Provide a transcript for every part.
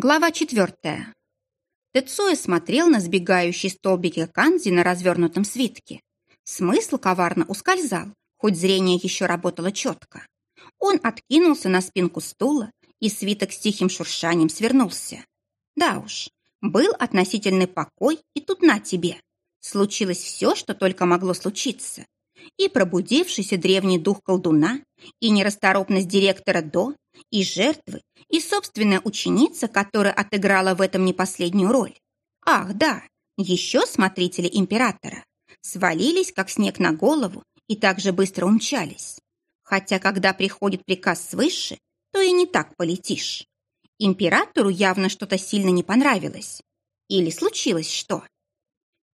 Глава четвертая. Тецуя смотрел на сбегающий столбики канзи на развернутом свитке. Смысл коварно ускользал, хоть зрение еще работало четко. Он откинулся на спинку стула, и свиток с тихим шуршанием свернулся. Да уж, был относительный покой, и тут на тебе. Случилось все, что только могло случиться. И пробудившийся древний дух колдуна, и нерасторопность директора До, и жертвы, и собственная ученица, которая отыграла в этом не последнюю роль. Ах, да, еще смотрители императора. Свалились, как снег на голову, и так же быстро умчались. Хотя, когда приходит приказ свыше, то и не так полетишь. Императору явно что-то сильно не понравилось. Или случилось что?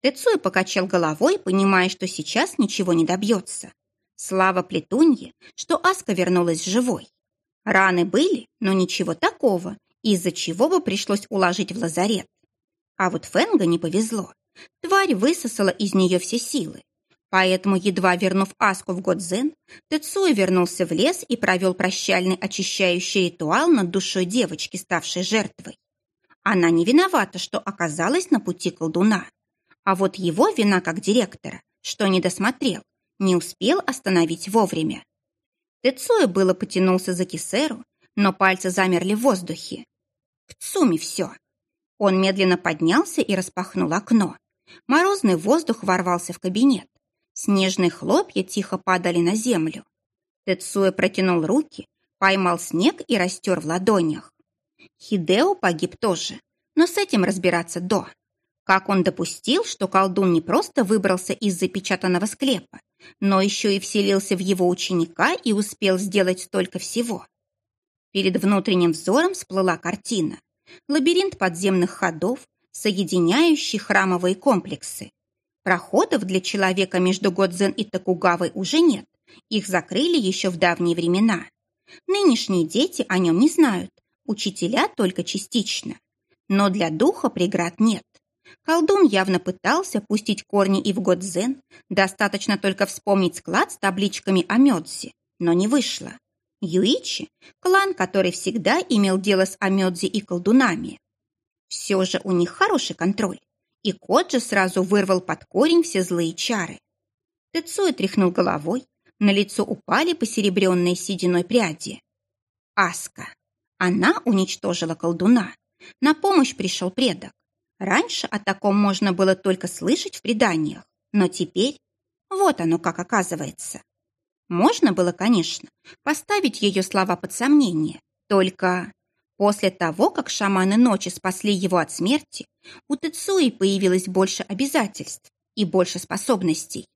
Тецуя покачал головой, понимая, что сейчас ничего не добьется. Слава Плетунье, что Аска вернулась живой. Раны были, но ничего такого, из-за чего бы пришлось уложить в лазарет. А вот Фенга не повезло. Тварь высосала из нее все силы. Поэтому, едва вернув Аску в Годзен, Тецуя вернулся в лес и провел прощальный очищающий ритуал над душой девочки, ставшей жертвой. Она не виновата, что оказалась на пути колдуна. А вот его вина как директора, что не досмотрел, не успел остановить вовремя. Тецуя было потянулся за кисеру, но пальцы замерли в воздухе. В Цуме все. Он медленно поднялся и распахнул окно. Морозный воздух ворвался в кабинет. Снежные хлопья тихо падали на землю. Тецуя протянул руки, поймал снег и растер в ладонях. Хидео погиб тоже, но с этим разбираться до. Как он допустил, что колдун не просто выбрался из запечатанного склепа, но еще и вселился в его ученика и успел сделать столько всего. Перед внутренним взором всплыла картина. Лабиринт подземных ходов, соединяющий храмовые комплексы. Проходов для человека между Годзен и Токугавой уже нет. Их закрыли еще в давние времена. Нынешние дети о нем не знают, учителя только частично. Но для духа преград нет. Колдун явно пытался пустить корни и в Годзен, достаточно только вспомнить склад с табличками о Мёдзе, но не вышло. Юичи – клан, который всегда имел дело с Амёдзи и колдунами. Все же у них хороший контроль, и Коджи сразу вырвал под корень все злые чары. Тецуя тряхнул головой, на лицо упали посеребренные сединой пряди. Аска. Она уничтожила колдуна. На помощь пришел предок. Раньше о таком можно было только слышать в преданиях, но теперь вот оно как оказывается. Можно было, конечно, поставить ее слова под сомнение, только после того, как шаманы ночи спасли его от смерти, у Тецуи появилось больше обязательств и больше способностей.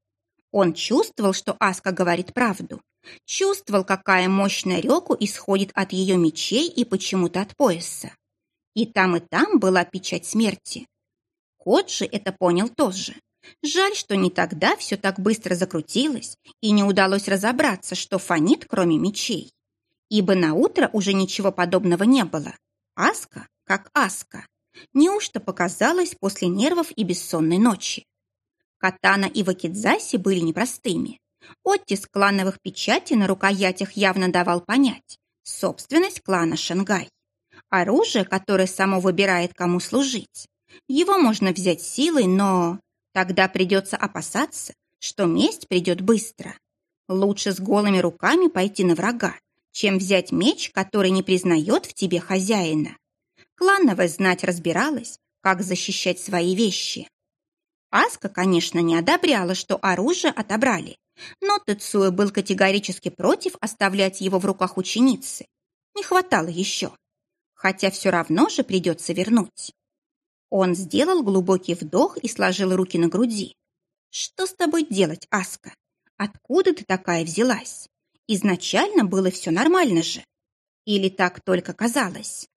Он чувствовал, что Аска говорит правду, чувствовал, какая мощная реку исходит от ее мечей и почему-то от пояса. И там, и там была печать смерти. Коджи это понял тоже. Жаль, что не тогда все так быстро закрутилось и не удалось разобраться, что фонит, кроме мечей. Ибо на утро уже ничего подобного не было. Аска как Аска. Неужто показалось после нервов и бессонной ночи? Катана и Вакидзаси были непростыми. Оттиск клановых печатей на рукоятях явно давал понять. Собственность клана Шангай. Оружие, которое само выбирает, кому служить. Его можно взять силой, но тогда придется опасаться, что месть придет быстро. Лучше с голыми руками пойти на врага, чем взять меч, который не признает в тебе хозяина. Клановая знать разбиралась, как защищать свои вещи. Аска, конечно, не одобряла, что оружие отобрали, но Тецуэ был категорически против оставлять его в руках ученицы. Не хватало еще хотя все равно же придется вернуть. Он сделал глубокий вдох и сложил руки на груди. «Что с тобой делать, Аска? Откуда ты такая взялась? Изначально было все нормально же. Или так только казалось?»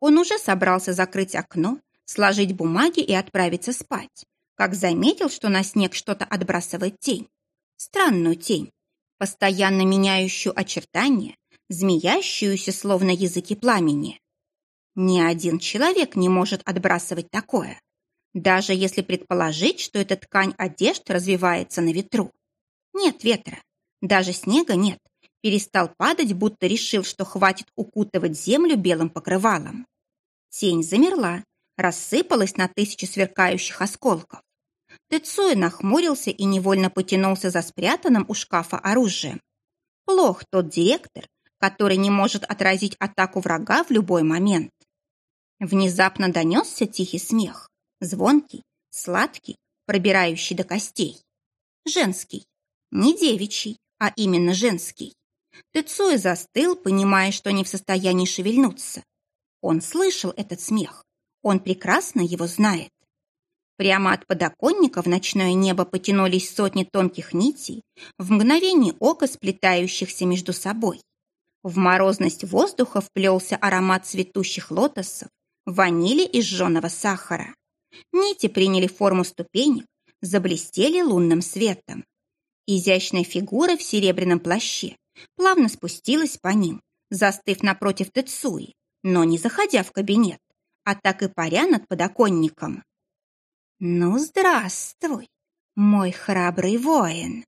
Он уже собрался закрыть окно, сложить бумаги и отправиться спать, как заметил, что на снег что-то отбрасывает тень. Странную тень, постоянно меняющую очертания, змеящуюся словно языки пламени. Ни один человек не может отбрасывать такое, даже если предположить, что эта ткань одежд развивается на ветру. Нет ветра, даже снега нет, перестал падать, будто решил, что хватит укутывать землю белым покрывалом. Тень замерла, рассыпалась на тысячи сверкающих осколков. Тецуя нахмурился и невольно потянулся за спрятанным у шкафа оружием. Плох тот директор, который не может отразить атаку врага в любой момент. Внезапно донесся тихий смех, звонкий, сладкий, пробирающий до костей. Женский, не девичий, а именно женский. Тецуя застыл, понимая, что не в состоянии шевельнуться. Он слышал этот смех, он прекрасно его знает. Прямо от подоконника в ночное небо потянулись сотни тонких нитей, в мгновение ока сплетающихся между собой. В морозность воздуха вплелся аромат цветущих лотосов, ванили и жженого сахара. Нити приняли форму ступенек, заблестели лунным светом. Изящная фигура в серебряном плаще плавно спустилась по ним, застыв напротив Тецуи, но не заходя в кабинет, а так и паря над подоконником. «Ну, здравствуй, мой храбрый воин!»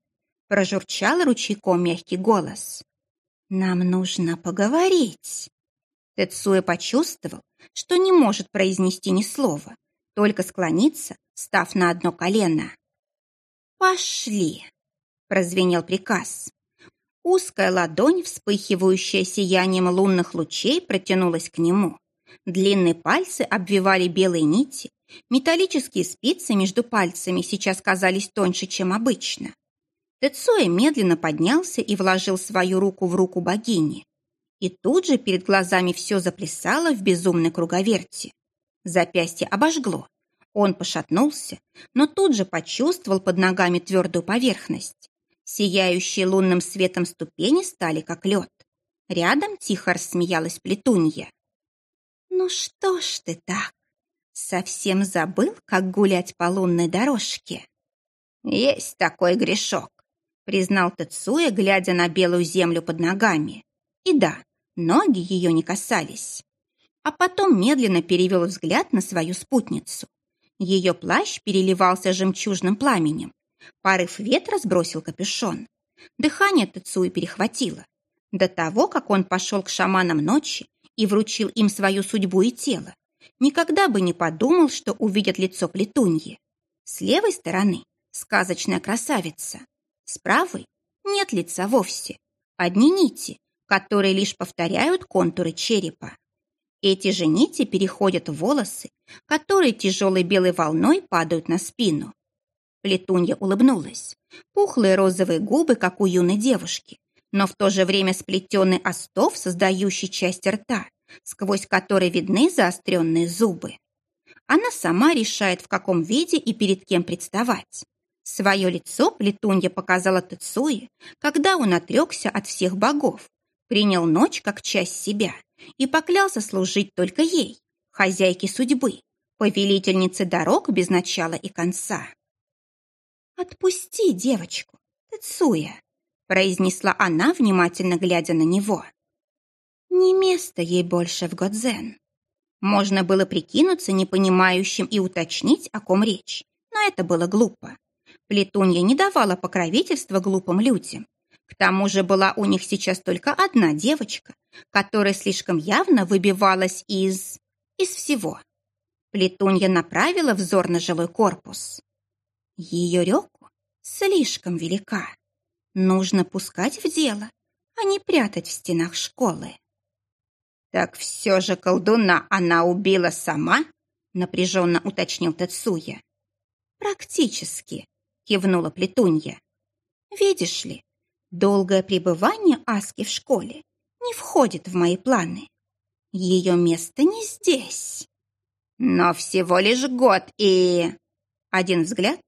Прожурчал ручейком мягкий голос. «Нам нужно поговорить!» Тецуя почувствовал, что не может произнести ни слова, только склониться, став на одно колено. «Пошли!» — прозвенел приказ. Узкая ладонь, вспыхивающая сиянием лунных лучей, протянулась к нему. Длинные пальцы обвивали белые нити, металлические спицы между пальцами сейчас казались тоньше, чем обычно. Тецуя медленно поднялся и вложил свою руку в руку богини. И тут же перед глазами все заплясало в безумной круговерти. Запястье обожгло. Он пошатнулся, но тут же почувствовал под ногами твердую поверхность. Сияющие лунным светом ступени стали как лед. Рядом тихо рассмеялась плетунья. «Ну что ж ты так? Совсем забыл, как гулять по лунной дорожке?» «Есть такой грешок», — признал Тацуя, глядя на белую землю под ногами. И да, ноги ее не касались. А потом медленно перевел взгляд на свою спутницу. Ее плащ переливался жемчужным пламенем. Порыв ветра сбросил капюшон. Дыхание Тацуи перехватило. До того, как он пошел к шаманам ночи, и вручил им свою судьбу и тело, никогда бы не подумал, что увидят лицо плетуньи. С левой стороны сказочная красавица, с правой нет лица вовсе, одни нити, которые лишь повторяют контуры черепа. Эти же нити переходят в волосы, которые тяжелой белой волной падают на спину. Плетунья улыбнулась. Пухлые розовые губы, как у юной девушки, но в то же время сплетенный остов, создающий часть рта, сквозь который видны заостренные зубы. Она сама решает, в каком виде и перед кем представать. Свое лицо Плетунья показала Тецуе, когда он отрекся от всех богов, принял ночь как часть себя и поклялся служить только ей, хозяйке судьбы, повелительнице дорог без начала и конца. «Отпусти девочку, Тецуя», произнесла она, внимательно глядя на него. Не место ей больше в Годзен. Можно было прикинуться непонимающим и уточнить, о ком речь, но это было глупо. Плетунья не давала покровительства глупым людям. К тому же была у них сейчас только одна девочка, которая слишком явно выбивалась из... из всего. Плетунья направила взор на жилой корпус. Ее реку слишком велика. Нужно пускать в дело, а не прятать в стенах школы. «Так все же колдуна она убила сама?» напряженно уточнил Тацуя. «Практически», кивнула Плетунья. «Видишь ли, долгое пребывание Аски в школе не входит в мои планы. Ее место не здесь». «Но всего лишь год и...» Один взгляд,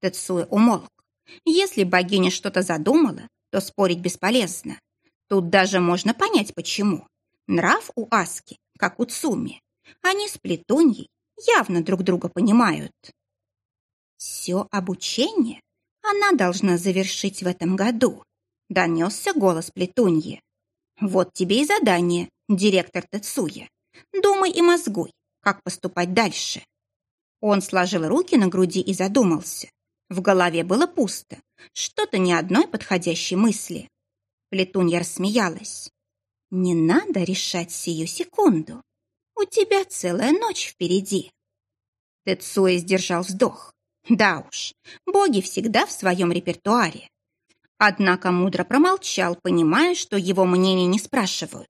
Тацуя умолк. Если богиня что-то задумала, то спорить бесполезно. Тут даже можно понять, почему. Нрав у Аски, как у Цуми. Они с Плетуньей явно друг друга понимают. Все обучение она должна завершить в этом году. Донесся голос Плетуньи. Вот тебе и задание, директор Тецуя. Думай и мозгуй, как поступать дальше. Он сложил руки на груди и задумался. В голове было пусто, что-то ни одной подходящей мысли. Плетунья рассмеялась. «Не надо решать сию секунду. У тебя целая ночь впереди. Тецуэ сдержал вздох. Да уж, боги всегда в своем репертуаре. Однако мудро промолчал, понимая, что его мнение не спрашивают.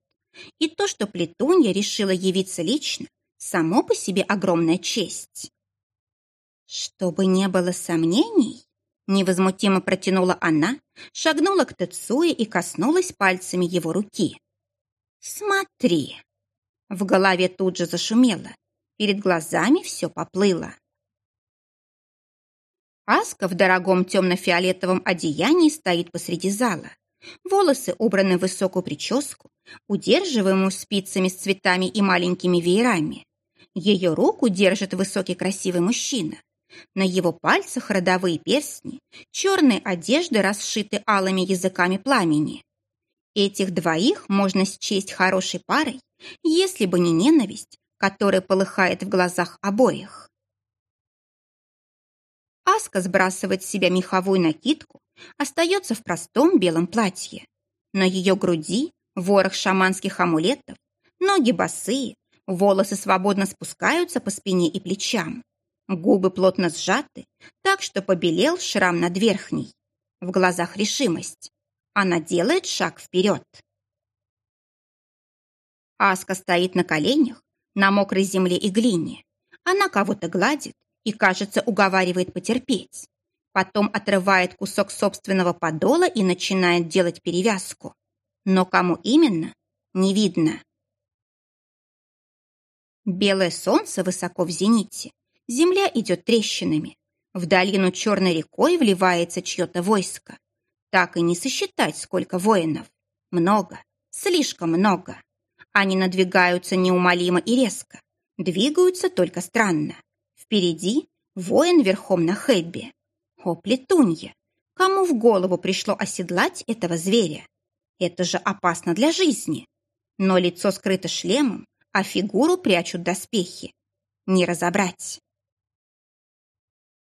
И то, что Плетунья решила явиться лично, само по себе огромная честь. Чтобы не было сомнений, невозмутимо протянула она, шагнула к Тецуе и коснулась пальцами его руки. «Смотри!» В голове тут же зашумело, перед глазами все поплыло. Аска в дорогом темно-фиолетовом одеянии стоит посреди зала. Волосы убраны в высокую прическу, удерживаемую спицами с цветами и маленькими веерами. Ее руку держит высокий красивый мужчина. На его пальцах родовые перстни, черные одежды расшиты алыми языками пламени. Этих двоих можно счесть хорошей парой, если бы не ненависть, которая полыхает в глазах обоих. Аска сбрасывает с себя меховую накидку, остается в простом белом платье. На ее груди ворох шаманских амулетов, ноги босые, волосы свободно спускаются по спине и плечам. Губы плотно сжаты, так что побелел шрам над верхней. В глазах решимость. Она делает шаг вперед. Аска стоит на коленях, на мокрой земле и глине. Она кого-то гладит и, кажется, уговаривает потерпеть. Потом отрывает кусок собственного подола и начинает делать перевязку. Но кому именно, не видно. Белое солнце высоко в зените. Земля идет трещинами. В долину черной рекой вливается чье-то войско. Так и не сосчитать, сколько воинов. Много, слишком много. Они надвигаются неумолимо и резко. Двигаются только странно. Впереди воин верхом на Хэбби. О, плетунья! Кому в голову пришло оседлать этого зверя? Это же опасно для жизни. Но лицо скрыто шлемом, а фигуру прячут доспехи. Не разобрать.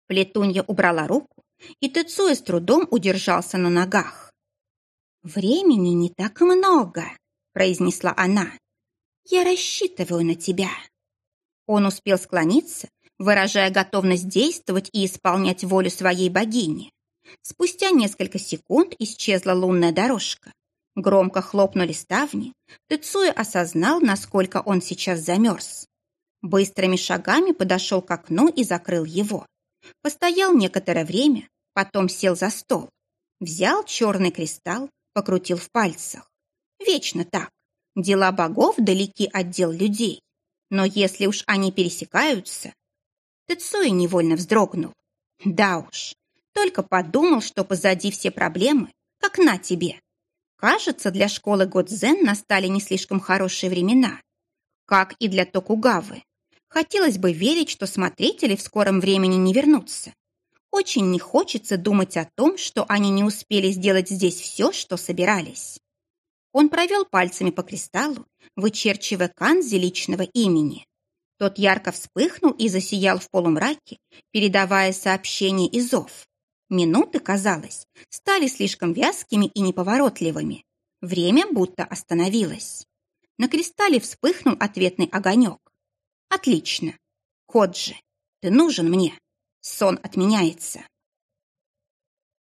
Плетунья убрала руку, и Тецуя с трудом удержался на ногах. «Времени не так много», — произнесла она. «Я рассчитываю на тебя». Он успел склониться, выражая готовность действовать и исполнять волю своей богини. Спустя несколько секунд исчезла лунная дорожка. Громко хлопнули ставни. Тецуя осознал, насколько он сейчас замерз. Быстрыми шагами подошел к окну и закрыл его. Постоял некоторое время, потом сел за стол. Взял черный кристалл, покрутил в пальцах. Вечно так. Дела богов далеки от дел людей. Но если уж они пересекаются... Тецуя невольно вздрогнул. Да уж, только подумал, что позади все проблемы, как на тебе. Кажется, для школы Годзен настали не слишком хорошие времена. Как и для Токугавы. Хотелось бы верить, что смотрители в скором времени не вернутся. Очень не хочется думать о том, что они не успели сделать здесь все, что собирались. Он провел пальцами по кристаллу, вычерчивая канзи личного имени. Тот ярко вспыхнул и засиял в полумраке, передавая сообщение и зов. Минуты, казалось, стали слишком вязкими и неповоротливыми. Время будто остановилось. На кристалле вспыхнул ответный огонек. Отлично. Коджи, ты нужен мне. Сон отменяется.